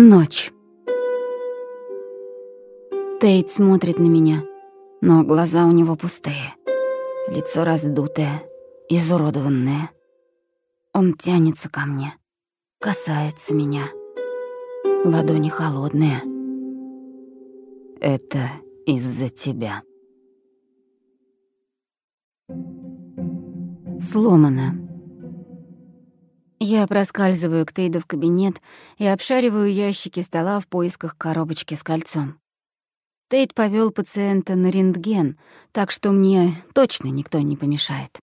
Ночь. Тейт смотрит на меня, но глаза у него пустые. Лицо раздутое, изуродованное. Он тянется ко мне, касается меня. Ладони холодные. Это из-за тебя. Сломано. Я проскальзываю к Тейду в кабинет и обшариваю ящики стола в поисках коробочки с кольцом. Тейд повел пациента на рентген, так что мне точно никто не помешает.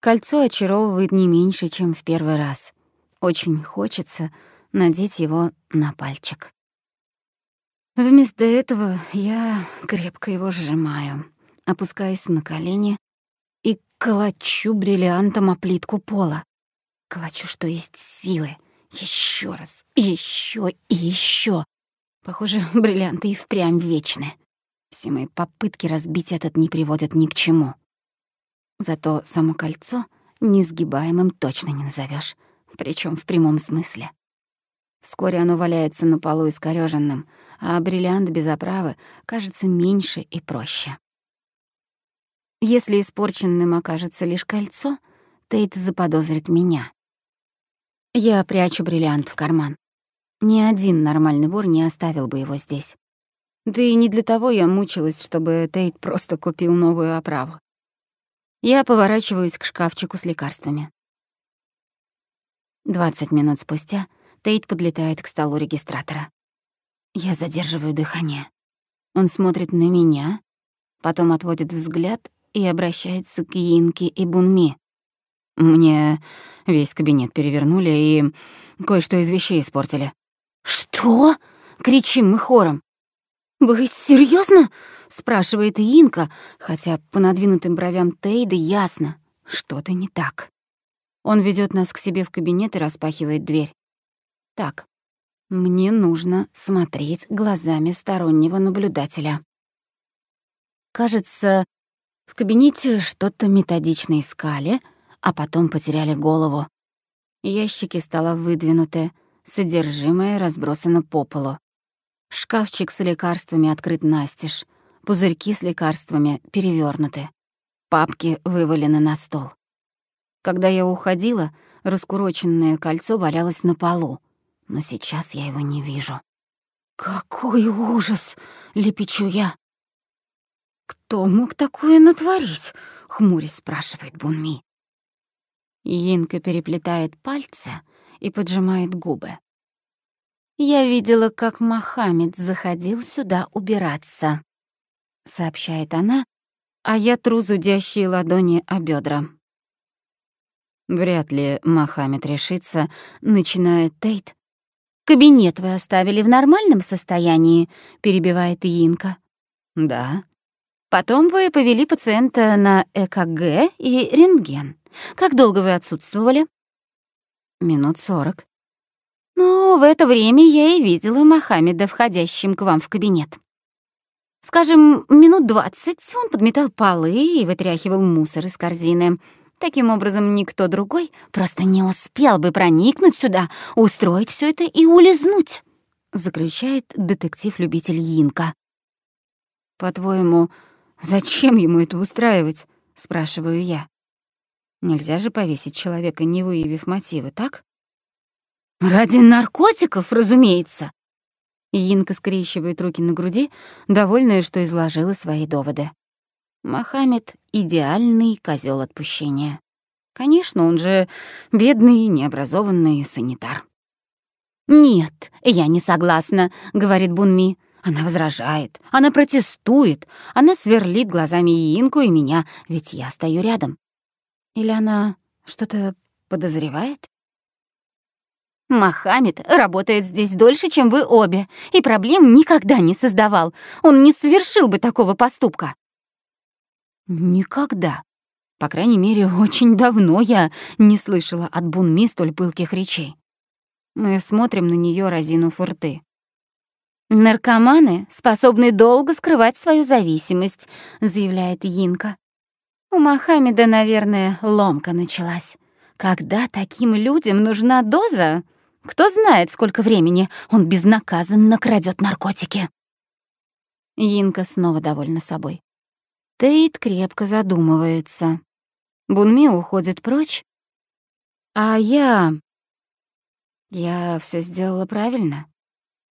Кольцо очаровывает не меньше, чем в первый раз. Очень хочется надеть его на пальчик. Вместо этого я крепко его сжимаю, опускаясь на колени колочу бриллиантом о плитку пола. Колочу, что есть силы. Еще раз, еще и еще. Похоже, бриллианты и впрямь вечны. Все мои попытки разбить этот не приводят ни к чему. Зато само кольцо несгибаемым точно не назовешь, причем в прямом смысле. Вскоре оно валяется на полу искорёженным, а бриллиант без оправы кажется меньше и проще. Если испорченным окажется лишь кольцо, Тейт заподозрит меня. Я прячу бриллиант в карман. Ни один нормальный вор не оставил бы его здесь. Да и не для того я мучилась, чтобы Тейт просто купил новую оправу. Я поворачиваюсь к шкафчику с лекарствами. Двадцать минут спустя Тейт подлетает к столу регистратора. Я задерживаю дыхание. Он смотрит на меня, потом отводит взгляд и обращается к Инке и Бунми. Мне весь кабинет перевернули и кое-что из вещей испортили. «Что?» — кричим мы хором. «Вы серьезно? спрашивает Инка, хотя по надвинутым бровям Тейда ясно, что-то не так. Он ведет нас к себе в кабинет и распахивает дверь. Так, мне нужно смотреть глазами стороннего наблюдателя. Кажется, в кабинете что-то методично искали, а потом потеряли голову. Ящики стола выдвинуты, содержимое разбросано по полу. Шкафчик с лекарствами открыт настежь, пузырьки с лекарствами перевернуты, папки вывалены на стол. Когда я уходила, раскуроченное кольцо валялось на полу, но сейчас я его не вижу. «Какой ужас!» — лепечу я. «Кто мог такое натворить?» — хмурясь спрашивает Бунми. Инка переплетает пальцы и поджимает губы. «Я видела, как Мохаммед заходил сюда убираться», — сообщает она, а я тру зудящие ладони о бедра. Вряд ли Мохаммед решится, начинает Тейт. «Кабинет вы оставили в нормальном состоянии?» — перебивает Инка. «Да», Потом вы повели пациента на ЭКГ и рентген. Как долго вы отсутствовали? Минут сорок. Ну, в это время я и видела Мохаммеда, входящим к вам в кабинет. Скажем, минут двадцать он подметал полы и вытряхивал мусор из корзины. Таким образом, никто другой просто не успел бы проникнуть сюда, устроить все это и улизнуть, заключает детектив-любитель Инка. По-твоему, Зачем ему это устраивать? спрашиваю я. Нельзя же повесить человека, не выявив мотивы, так? Ради наркотиков, разумеется. Инка скрещивает руки на груди, довольная, что изложила свои доводы. Мохаммед — идеальный козел отпущения. Конечно, он же бедный, необразованный санитар. «Нет, я не согласна», — говорит Бунми. Она возражает, она протестует, она сверлит глазами Инку и меня, ведь я стою рядом. Или она что-то подозревает? Мохаммед работает здесь дольше, чем вы обе, и проблем никогда не создавал. Он не совершил бы такого поступка. Никогда. По крайней мере, очень давно я не слышала от Бунми столь пылких речей. Мы смотрим на нее, разинув рты. «Наркоманы способны долго скрывать свою зависимость», — заявляет Инка. У Мохаммеда, наверное, ломка началась. Когда таким людям нужна доза, Кто знает, сколько времени он безнаказанно крадет наркотики. Йинка снова довольна собой. Тейт крепко задумывается. Бунми уходит прочь, а я... Я все сделала правильно.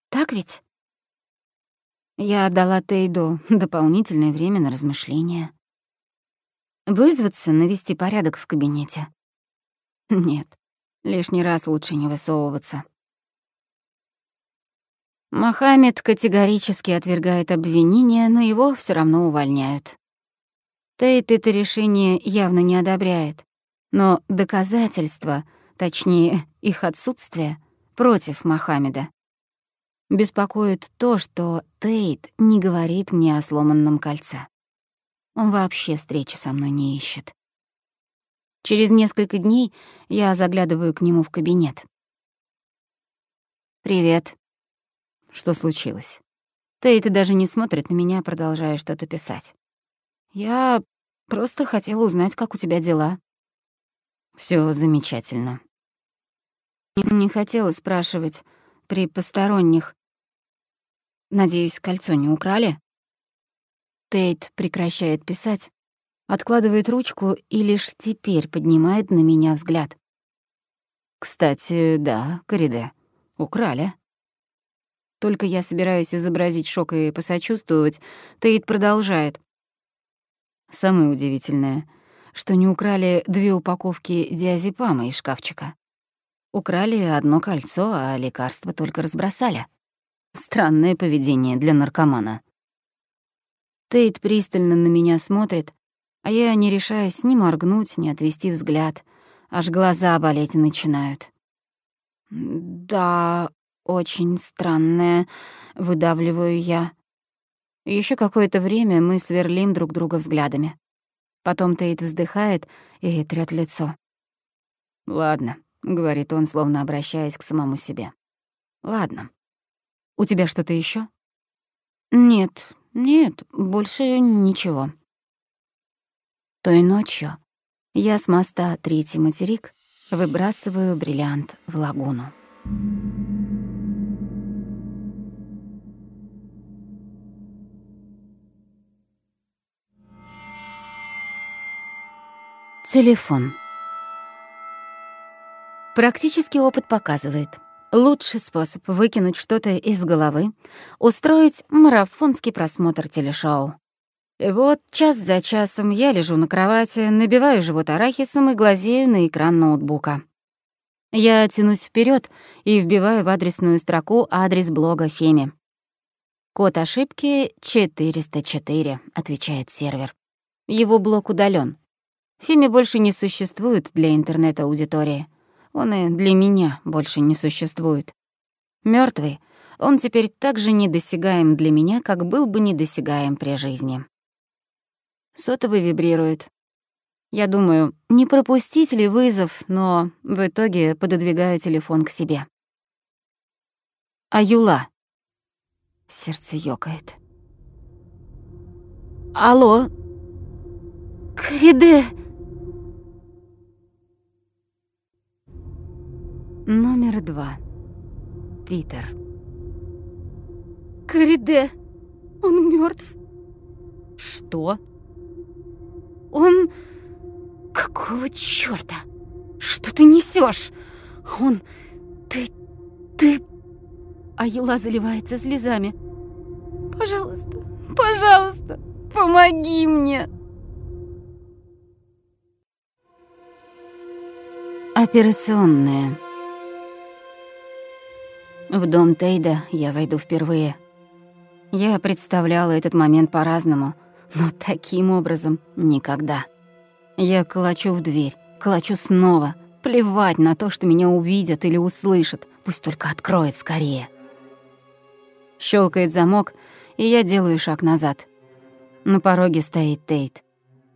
Так ведь? Я дала Тейду дополнительное время на размышления. Вызваться, навести порядок в кабинете. Нет, лишний раз лучше не высовываться. Мохаммед категорически отвергает обвинения, но его все равно увольняют. Тейт это решение явно не одобряет, но доказательства, точнее, их отсутствие, против Мохаммеда. Беспокоит то, что Тейт не говорит мне о сломанном кольце. Он вообще встречи со мной не ищет. Через несколько дней я заглядываю к нему в кабинет. «Привет», что случилось? Тейт даже не смотрит на меня, продолжая что-то писать. Я просто хотела узнать, как у тебя дела. Все замечательно. Не хотела спрашивать при посторонних. Надеюсь, кольцо не украли? Тейт прекращает писать, откладывает ручку и лишь теперь поднимает на меня взгляд. Кстати, да, Кориде, украли. Только я собираюсь изобразить шок и посочувствовать, Тейт продолжает. Самое удивительное, что не украли две упаковки диазепама из шкафчика. Украли одно кольцо, а лекарства только разбросали. Странное поведение для наркомана. Тейт пристально на меня смотрит, а я не решаюсь ни моргнуть, ни отвести взгляд. Аж глаза болеть начинают. «Да, очень странное, выдавливаю я. Еще какое-то время мы сверлим друг друга взглядами. Потом Тейт вздыхает и трёт лицо. «Ладно», — говорит он, словно обращаясь к самому себе. «Ладно. У тебя что-то еще? «Нет, нет, больше ничего». Той ночью я с моста Третий материк выбрасываю бриллиант в лагуну. Телефон. Практический опыт показывает. Лучший способ выкинуть что-то из головы — устроить марафонский просмотр телешоу. И вот час за часом я лежу на кровати, набиваю живот арахисом и глазею на экран ноутбука. Я тянусь вперед и вбиваю в адресную строку адрес блога Феми. «Код ошибки 404», — отвечает сервер. Его блок удален. Феми больше не существует для интернет-аудитории. Он и для меня больше не существует. Мертвый, он теперь так же недосягаем для меня, как был бы недосягаем при жизни. Сотовый вибрирует. Я думаю, не пропустить ли вызов, но в итоге пододвигаю телефон к себе. Аюла. Сердце ёкает. Алло. Криде. Номер два. Питер. Кориде, он мертв. Что? Он... Какого чёрта? Что ты несешь? Он... Ты... Ты... Аюла заливается слезами. Пожалуйста, пожалуйста, помоги мне. Операционная. В дом Тейда я войду впервые. Я представляла этот момент по-разному, но таким образом никогда. Я колочу в дверь, колочу снова. Плевать на то, что меня увидят или услышат, пусть только откроет скорее. Щелкает замок, и я делаю шаг назад. На пороге стоит Тейт.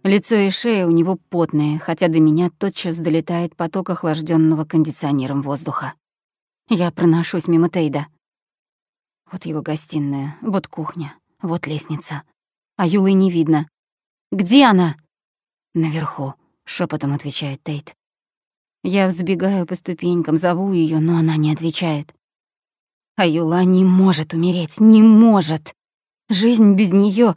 Лицо и шея у него потные, хотя до меня тотчас долетает поток охлажденного кондиционером воздуха. Я проношусь мимо Тейда. Вот его гостиная, вот кухня, вот лестница. А Юлы не видно. «Где она?» «Наверху», — шепотом отвечает Тейт. Я взбегаю по ступенькам, зову ее, но она не отвечает. Аюла не может умереть, не может. Жизнь без нее.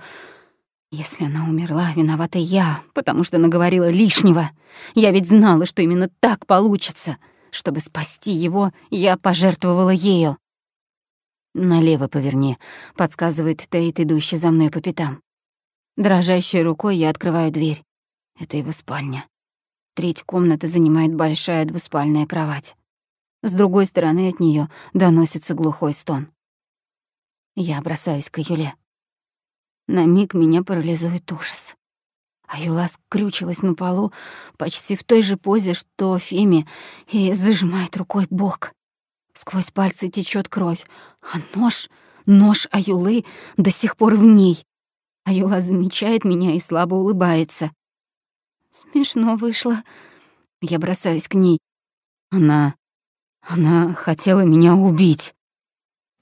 Если она умерла, виновата я, потому что наговорила лишнего. Я ведь знала, что именно так получится. Чтобы спасти его, я пожертвовала ею. «Налево поверни», — подсказывает Тейт, идущий за мной по пятам. Дрожащей рукой я открываю дверь. Это его спальня. Треть комнаты занимает большая двуспальная кровать. С другой стороны от нее доносится глухой стон. Я бросаюсь к Юле. На миг меня парализует ужас. А Юла скрючилась на полу почти в той же позе, что Феми, и зажимает рукой бок. Сквозь пальцы течет кровь, а нож, нож Аюлы до сих пор в ней. Аюла замечает меня и слабо улыбается. Смешно вышло. Я бросаюсь к ней. Она... она хотела меня убить.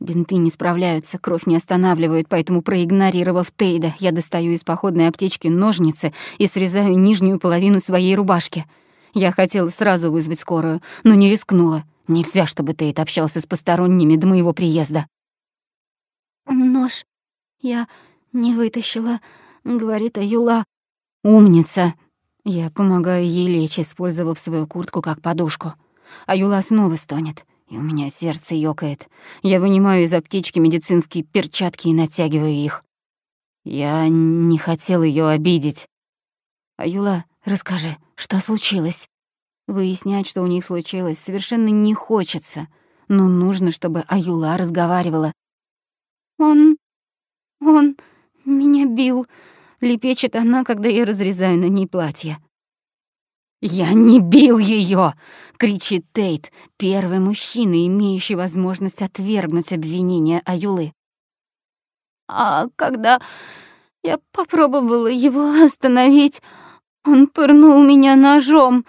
Бинты не справляются, кровь не останавливает, поэтому, проигнорировав Тейда, я достаю из походной аптечки ножницы и срезаю нижнюю половину своей рубашки. Я хотела сразу вызвать скорую, но не рискнула. Нельзя, чтобы Тейт общался с посторонними до моего приезда. «Нож я не вытащила», — говорит Аюла. «Умница!» Я помогаю ей лечь, использовав свою куртку как подушку. Аюла снова стонет, и у меня сердце ёкает. Я вынимаю из аптечки медицинские перчатки и натягиваю их. Я не хотел ее обидеть. Аюла, расскажи, что случилось? Выяснять, что у них случилось, совершенно не хочется, но нужно, чтобы Аюла разговаривала. «Он... он меня бил», — лепечет она, когда я разрезаю на ней платье. «Я не бил ее! кричит Тейт, первый мужчина, имеющий возможность отвергнуть обвинение Аюлы. «А когда я попробовала его остановить, он пырнул меня ножом»,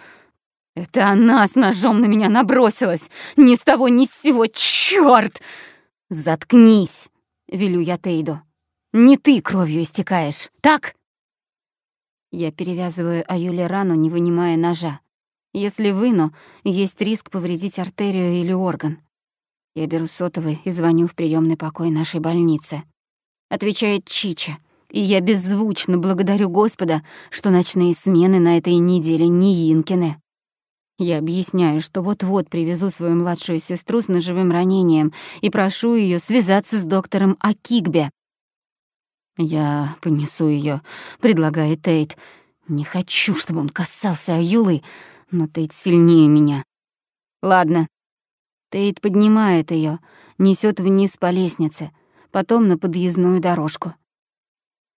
это она с ножом на меня набросилась. Ни с того, ни с сего. Чёрт! Заткнись, велю я Тейду. Не ты кровью истекаешь, так? Я перевязываю Аюле рану, не вынимая ножа. Если выну, есть риск повредить артерию или орган. Я беру сотовый и звоню в приемный покой нашей больницы. Отвечает Чича, и я беззвучно благодарю Господа, что ночные смены на этой неделе не Инкины. Я объясняю, что вот-вот привезу свою младшую сестру с ножевым ранением и прошу ее связаться с доктором Акигбе. «Я понесу ее, предлагает Тейт. «Не хочу, чтобы он касался Аюлы, но Тейт сильнее меня». «Ладно». Тейт поднимает ее, несет вниз по лестнице, потом на подъездную дорожку.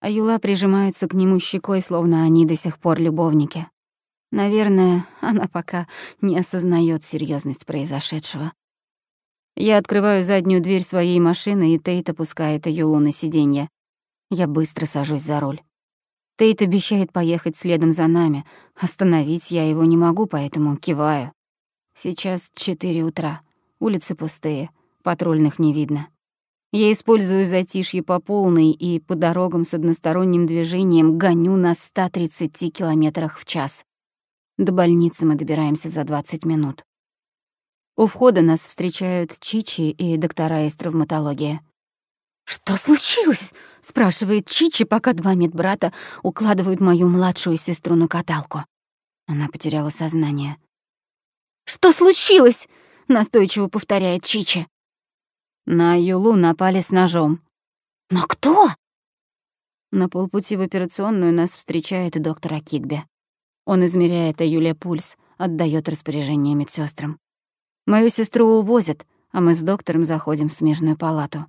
Аюла прижимается к нему щекой, словно они до сих пор любовники. Наверное, она пока не осознает серьезность произошедшего. Я открываю заднюю дверь своей машины, и Тейт опускает Юлу на сиденье. Я быстро сажусь за руль. Тейт обещает поехать следом за нами. Остановить я его не могу, поэтому киваю. Сейчас четыре утра. Улицы пустые, патрульных не видно. Я использую затишье по полной и по дорогам с односторонним движением гоню на 130 километрах в час. До больницы мы добираемся за 20 минут. У входа нас встречают Чичи и доктора из травматологии. «Что случилось?» — спрашивает Чичи, пока два медбрата укладывают мою младшую сестру на каталку. Она потеряла сознание. «Что случилось?» — настойчиво повторяет Чичи. На Юлу напали с ножом. «Но кто?» На полпути в операционную нас встречает доктор Акигбе. Он измеряет Юле пульс, отдает распоряжение медсестрам. Мою сестру увозят, а мы с доктором заходим в смежную палату.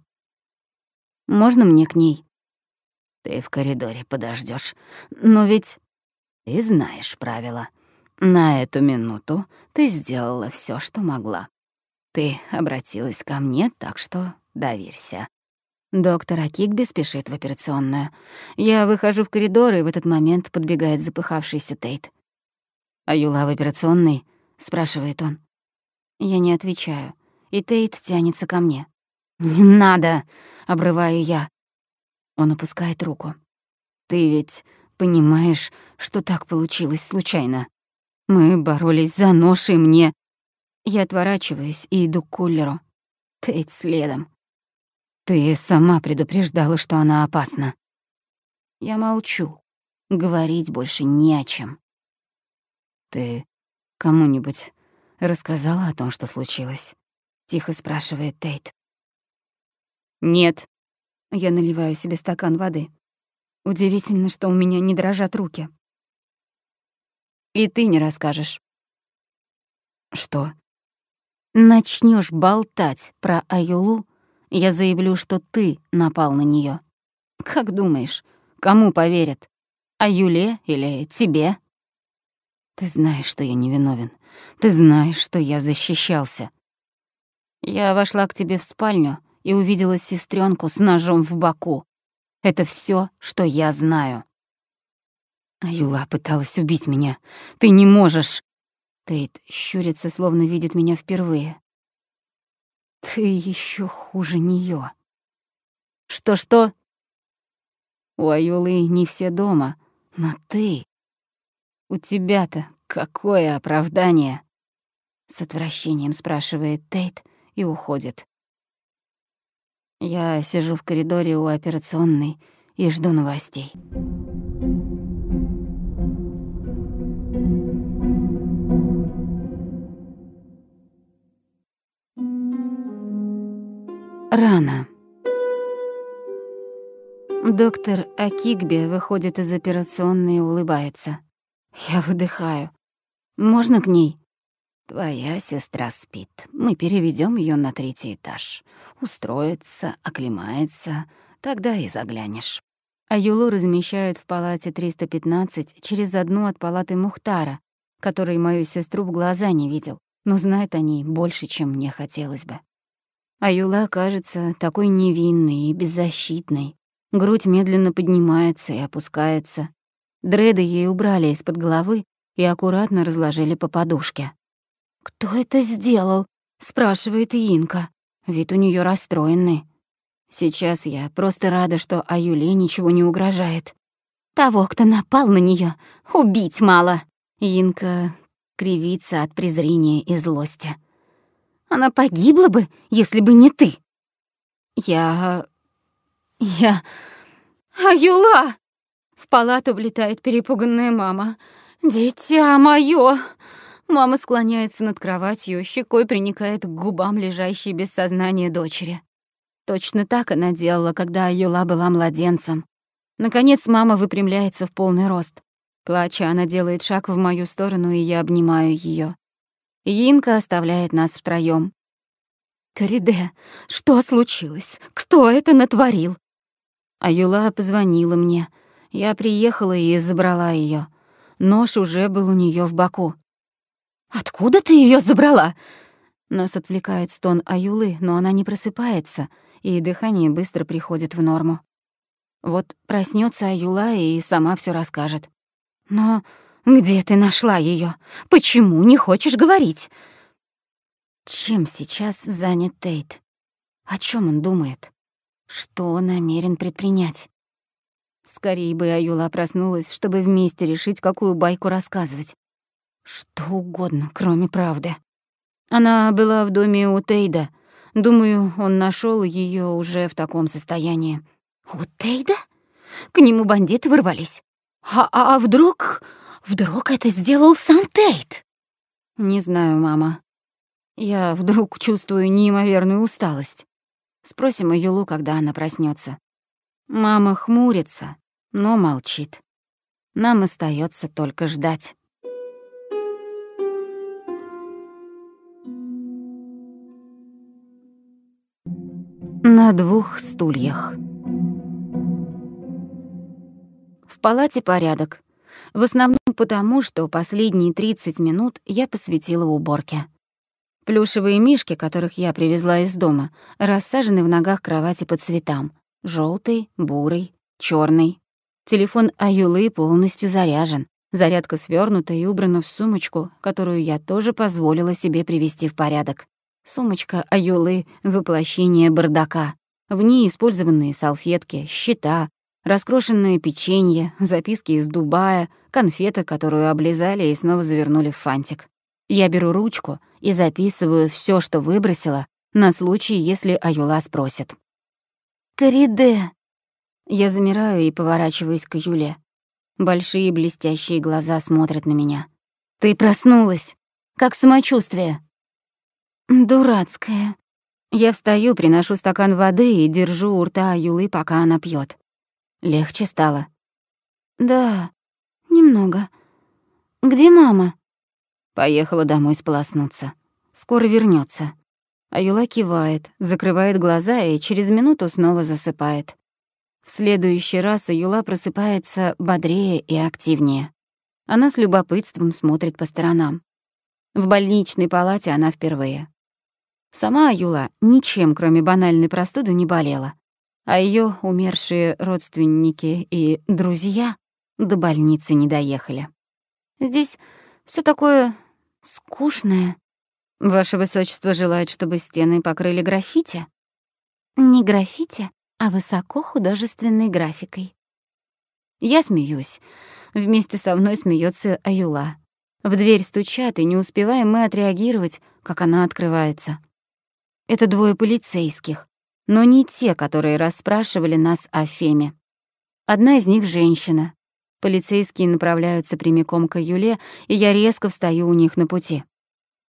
Можно мне к ней? Ты в коридоре подождешь. Но ведь ты знаешь правила. На эту минуту ты сделала все, что могла. Ты обратилась ко мне, так что доверься. Доктор Акигби спешит в операционную. Я выхожу в коридор, и в этот момент подбегает запыхавшийся Тейт. «А Юла в операционной?» — спрашивает он. Я не отвечаю, и Тейт тянется ко мне. «Не надо!» — обрываю я. Он опускает руку. «Ты ведь понимаешь, что так получилось случайно?» Мы боролись за нож, и мне... Я отворачиваюсь и иду к кулеру. Тейт следом. Ты сама предупреждала, что она опасна. Я молчу. Говорить больше не о чем. Ты кому-нибудь рассказала о том, что случилось? Тихо спрашивает Тейт. Нет. Я наливаю себе стакан воды. Удивительно, что у меня не дрожат руки. И ты не расскажешь. Что? Начнешь болтать про Аюлу, я заявлю, что ты напал на нее. Как думаешь, кому поверят? Аюле или тебе? Ты знаешь, что я невиновен. Ты знаешь, что я защищался. Я вошла к тебе в спальню и увидела сестренку с ножом в боку. Это все, что я знаю. Аюла пыталась убить меня. Ты не можешь. Тейт щурится, словно видит меня впервые. Ты еще хуже нее. Что-что? У Аюлы не все дома, но ты... У тебя-то какое оправдание? С отвращением спрашивает Тейт и уходит. Я сижу в коридоре у операционной и жду новостей. Рано. Доктор Акигбе выходит из операционной и улыбается. Я выдыхаю. «Можно к ней?» «Твоя сестра спит. Мы переведем ее на третий этаж. Устроится, оклемается, тогда и заглянешь». А Юлу размещают в палате 315 через одну от палаты Мухтара, который мою сестру в глаза не видел, но знает о ней больше, чем мне хотелось бы. А Юла кажется такой невинной и беззащитной. Грудь медленно поднимается и опускается. Дреды ей убрали из-под головы и аккуратно разложили по подушке. «Кто это сделал?» — спрашивает Инка. Вид у нее расстроенный. Сейчас я просто рада, что Аюле ничего не угрожает. Того, кто напал на нее, убить мало. Инка кривится от презрения и злости. Она погибла бы, если бы не ты. Я... я... Аюла! В палату влетает перепуганная мама. «Дитя моё!» Мама склоняется над кроватью, щекой приникает к губам лежащей без сознания дочери. Точно так она делала, когда Юла была младенцем. Наконец мама выпрямляется в полный рост. Плача, она делает шаг в мою сторону, и я обнимаю ее. Инка оставляет нас втроём. «Кориде, что случилось? Кто это натворил?» А Юла позвонила мне. Я приехала и забрала ее. Нож уже был у нее в боку. «Откуда ты ее забрала?» Нас отвлекает стон Аюлы, но она не просыпается, и дыхание быстро приходит в норму. Вот проснется Аюла и сама все расскажет. «Но где ты нашла ее? Почему не хочешь говорить?» Чем сейчас занят Тейт? О чем он думает? Что он намерен предпринять? Скорее бы Аюла проснулась, чтобы вместе решить, какую байку рассказывать. Что угодно, кроме правды. Она была в доме у Тейда. Думаю, он нашел ее уже в таком состоянии. У Тейда? К нему бандиты ворвались. А, а, а вдруг... Вдруг это сделал сам Тейт? Не знаю, мама. Я вдруг чувствую неимоверную усталость. Спросим Юлу, когда она проснется. Мама хмурится, но молчит. Нам остается только ждать. На двух стульях. В палате порядок. В основном потому, что последние 30 минут я посвятила уборке. Плюшевые мишки, которых я привезла из дома, рассажены в ногах кровати по цветам. желтый, бурый, черный. Телефон Аюлы полностью заряжен. Зарядка свернута и убрана в сумочку, которую я тоже позволила себе привести в порядок. Сумочка Аюлы — воплощение бардака. В ней использованные салфетки, счета, Раскрошенное печенье, записки из Дубая, конфеты, которую облизали и снова завернули в фантик. Я беру ручку и записываю все, что выбросила, на случай, если Аюла спросит. «Кориде!» Я замираю и поворачиваюсь к Юле. Большие блестящие глаза смотрят на меня. «Ты проснулась! Как самочувствие?» «Дурацкое». Я встаю, приношу стакан воды и держу у рта Юлы, пока она пьет. Легче стало. «Да, немного. Где мама?» Поехала домой сполоснуться. Скоро вернется. Аюла кивает, закрывает глаза и через минуту снова засыпает. В следующий раз Аюла просыпается бодрее и активнее. Она с любопытством смотрит по сторонам. В больничной палате она впервые. Сама Аюла ничем, кроме банальной простуды, не болела а ее умершие родственники и друзья до больницы не доехали. Здесь все такое скучное. Ваше высочество желает, чтобы стены покрыли граффити? Не граффити, а высокохудожественной графикой. Я смеюсь. Вместе со мной смеется Аюла. В дверь стучат, и не успеваем мы отреагировать, как она открывается. Это двое полицейских но не те, которые расспрашивали нас о Феме. Одна из них — женщина. Полицейские направляются прямиком к Юле, и я резко встаю у них на пути.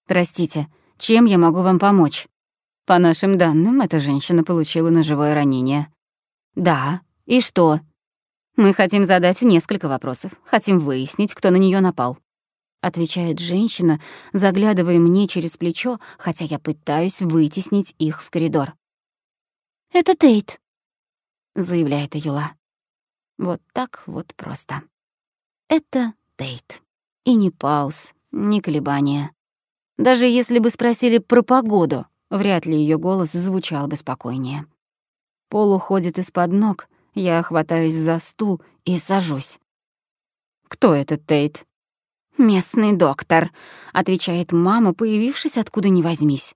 «Простите, чем я могу вам помочь?» По нашим данным, эта женщина получила ножевое ранение. «Да, и что?» «Мы хотим задать несколько вопросов, хотим выяснить, кто на нее напал», — отвечает женщина, заглядывая мне через плечо, хотя я пытаюсь вытеснить их в коридор. «Это Тейт», — заявляет Юла. Вот так вот просто. Это Тейт. И ни пауз, ни колебания. Даже если бы спросили про погоду, вряд ли ее голос звучал бы спокойнее. Пол уходит из-под ног, я хватаюсь за стул и сажусь. «Кто этот Тейт?» «Местный доктор», — отвечает мама, появившись откуда ни возьмись.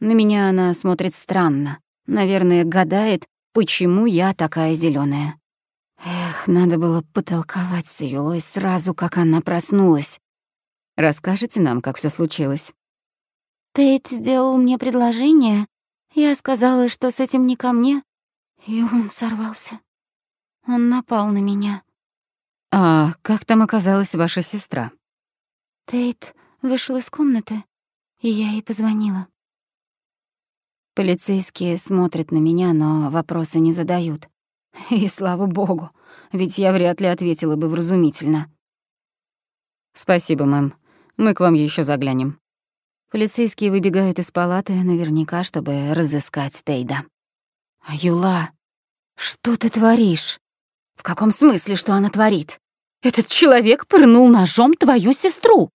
На меня она смотрит странно. Наверное, гадает, почему я такая зеленая. Эх, надо было потолковать с Юлой сразу, как она проснулась. Расскажите нам, как все случилось. Тейт сделал мне предложение. Я сказала, что с этим не ко мне, и он сорвался. Он напал на меня. А как там оказалась ваша сестра? Тейт вышел из комнаты, и я ей позвонила. Полицейские смотрят на меня, но вопросы не задают. И слава богу, ведь я вряд ли ответила бы вразумительно. «Спасибо, мэм. Мы к вам еще заглянем». Полицейские выбегают из палаты наверняка, чтобы разыскать Тейда. «Юла, что ты творишь?» «В каком смысле, что она творит? Этот человек пырнул ножом твою сестру!»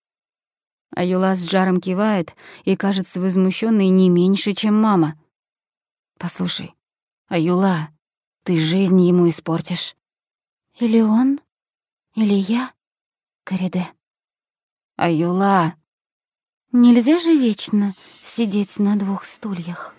А Юла с жаром кивает и кажется возмущенной не меньше, чем мама. «Послушай, Аюла, ты жизнь ему испортишь». «Или он, или я, Кориде». «Аюла...» «Нельзя же вечно сидеть на двух стульях».